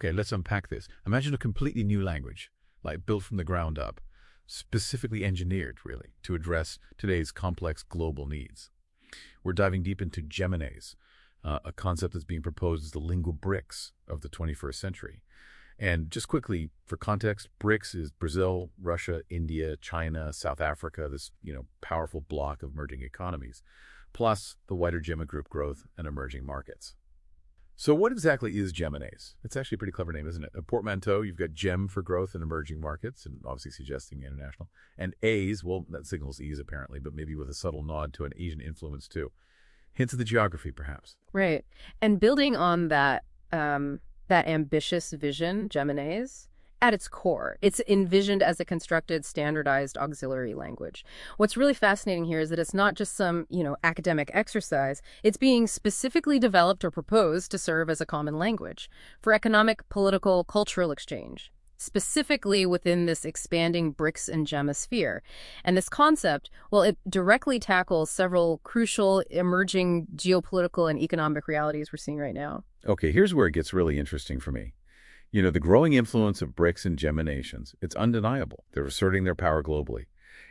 Okay, let's unpack this. Imagine a completely new language, like built from the ground up, specifically engineered, really, to address today's complex global needs. We're diving deep into GEMinAise, uh, a concept that's being proposed as the lingua BRICS of the 21st century. And just quickly, for context, BRICS is Brazil, Russia, India, China, South Africa, this you know powerful block of emerging economies, plus the wider GEMA group growth and emerging markets. So what exactly is GEMinAise? It's actually a pretty clever name, isn't it? A portmanteau, you've got GEM for growth in emerging markets, and obviously suggesting international. And A's, well, that signals ease apparently, but maybe with a subtle nod to an Asian influence too. Hints of the geography, perhaps. Right. And building on that um, that ambitious vision, GEMinAise, at its core, it's envisioned as a constructed, standardized auxiliary language. What's really fascinating here is that it's not just some, you know, academic exercise. It's being specifically developed or proposed to serve as a common language for economic, political, cultural exchange specifically within this expanding BRICS and GEMA sphere. And this concept, well, it directly tackles several crucial emerging geopolitical and economic realities we're seeing right now. Okay, here's where it gets really interesting for me. You know, the growing influence of BRICS and GEM nations, it's undeniable. They're asserting their power globally.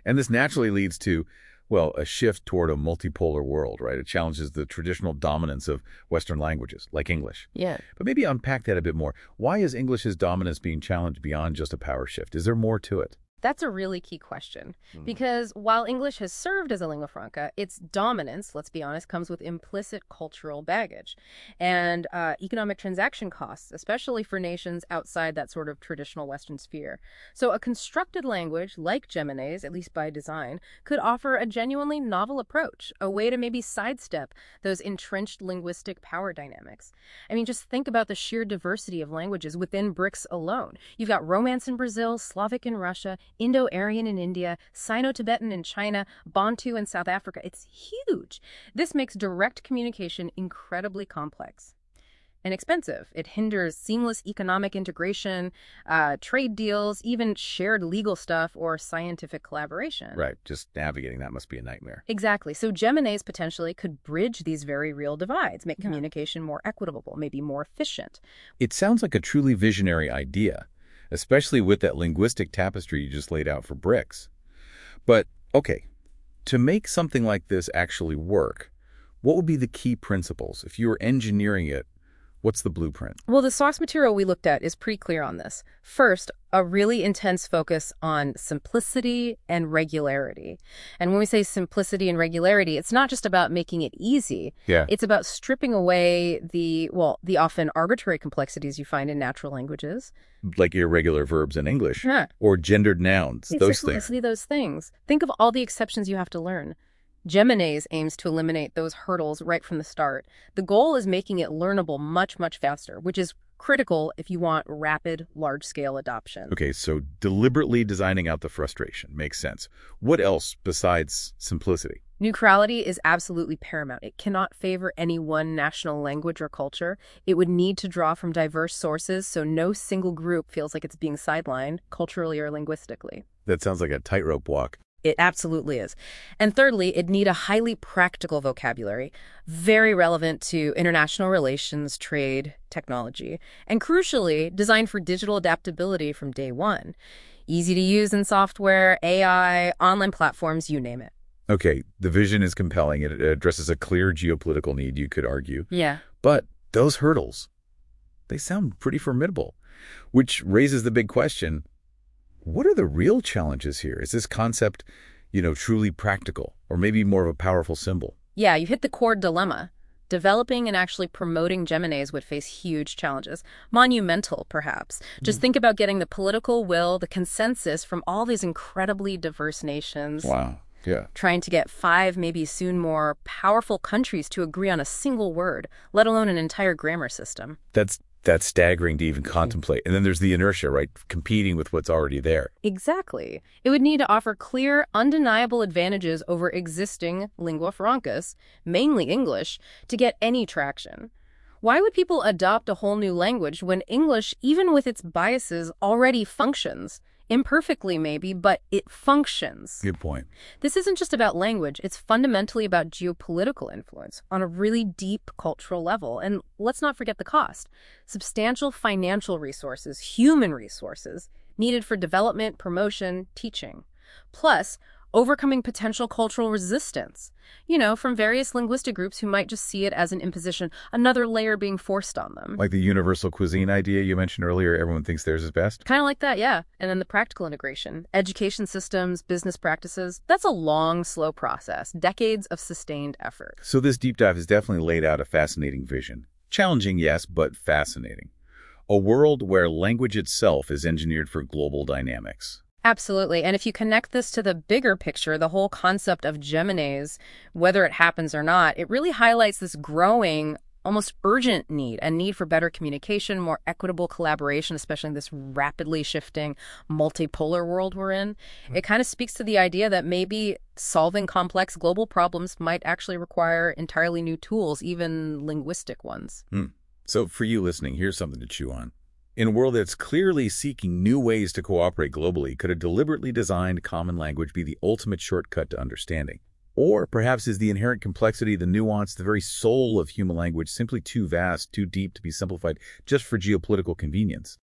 And this naturally leads to well, a shift toward a multipolar world, right? It challenges the traditional dominance of Western languages, like English. Yeah. But maybe unpack that a bit more. Why is English's dominance being challenged beyond just a power shift? Is there more to it? That's a really key question mm. because while English has served as a lingua franca, its dominance, let's be honest, comes with implicit cultural baggage and uh, economic transaction costs, especially for nations outside that sort of traditional Western sphere. So a constructed language like GEMinAise, at least by design, could offer a genuinely novel approach, a way to maybe sidestep those entrenched linguistic power dynamics. I mean, just think about the sheer diversity of languages within BRICS alone. You've got Romance in Brazil, Slavic in Russia, Indo-Aryan in India, Sino-Tibetan in China, Bantu in South Africa. It's huge. This makes direct communication incredibly complex and expensive. It hinders seamless economic integration, uh, trade deals, even shared legal stuff or scientific collaboration. Right. Just navigating that must be a nightmare. Exactly. So GEMinAise potentially could bridge these very real divides, make communication more equitable, maybe more efficient. It sounds like a truly visionary idea especially with that linguistic tapestry you just laid out for BRICS. But, okay, to make something like this actually work, what would be the key principles? If you were engineering it What's the blueprint? Well, the source material we looked at is pretty clear on this. First, a really intense focus on simplicity and regularity. And when we say simplicity and regularity, it's not just about making it easy. Yeah. It's about stripping away the, well, the often arbitrary complexities you find in natural languages. Like irregular verbs in English. Yeah. Or gendered nouns, it's those things. those things. Think of all the exceptions you have to learn. GEMinAise aims to eliminate those hurdles right from the start. The goal is making it learnable much, much faster, which is critical if you want rapid, large-scale adoption. Okay, so deliberately designing out the frustration makes sense. What else besides simplicity? Neutrality is absolutely paramount. It cannot favor any one national language or culture. It would need to draw from diverse sources so no single group feels like it's being sidelined culturally or linguistically. That sounds like a tightrope walk. It absolutely is. And thirdly, it'd need a highly practical vocabulary, very relevant to international relations, trade, technology, and crucially, designed for digital adaptability from day one. Easy to use in software, AI, online platforms, you name it. Okay, the vision is compelling. It addresses a clear geopolitical need, you could argue. Yeah. But those hurdles, they sound pretty formidable, which raises the big question, what are the real challenges here? Is this concept, you know, truly practical or maybe more of a powerful symbol? Yeah, you hit the core dilemma. Developing and actually promoting GEMinAise would face huge challenges. Monumental, perhaps. Just mm. think about getting the political will, the consensus from all these incredibly diverse nations. Wow. Yeah. Trying to get five, maybe soon more, powerful countries to agree on a single word, let alone an entire grammar system. That's that's staggering to even mm-hmm. contemplate. And then there's the inertia, right? Competing with what's already there. Exactly. It would need to offer clear, undeniable advantages over existing lingua francas, mainly English, to get any traction. Why would people adopt a whole new language when English, even with its biases, already functions? Imperfectly, maybe, but it functions. Good point. This isn't just about language, it's fundamentally about geopolitical influence on a really deep cultural level. And let's not forget the cost substantial financial resources, human resources, needed for development, promotion, teaching. Plus, overcoming potential cultural resistance, you know, from various linguistic groups who might just see it as an imposition, another layer being forced on them. Like the universal cuisine idea you mentioned earlier, everyone thinks theirs is best? Kind of like that, yeah. And then the practical integration, education systems, business practices, that's a long, slow process, decades of sustained effort. So this deep dive has definitely laid out a fascinating vision. Challenging, yes, but fascinating. A world where language itself is engineered for global dynamics. Absolutely. And if you connect this to the bigger picture, the whole concept of GEMinAise, whether it happens or not, it really highlights this growing, almost urgent need, a need for better communication, more equitable collaboration, especially in this rapidly shifting multipolar world we're in. It kind of speaks to the idea that maybe solving complex global problems might actually require entirely new tools, even linguistic ones. Hmm. So for you listening, here's something to chew on. In a world that's clearly seeking new ways to cooperate globally, could a deliberately designed common language be the ultimate shortcut to understanding? Or perhaps is the inherent complexity, the nuance, the very soul of human language simply too vast, too deep to be simplified just for geopolitical convenience?